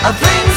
I think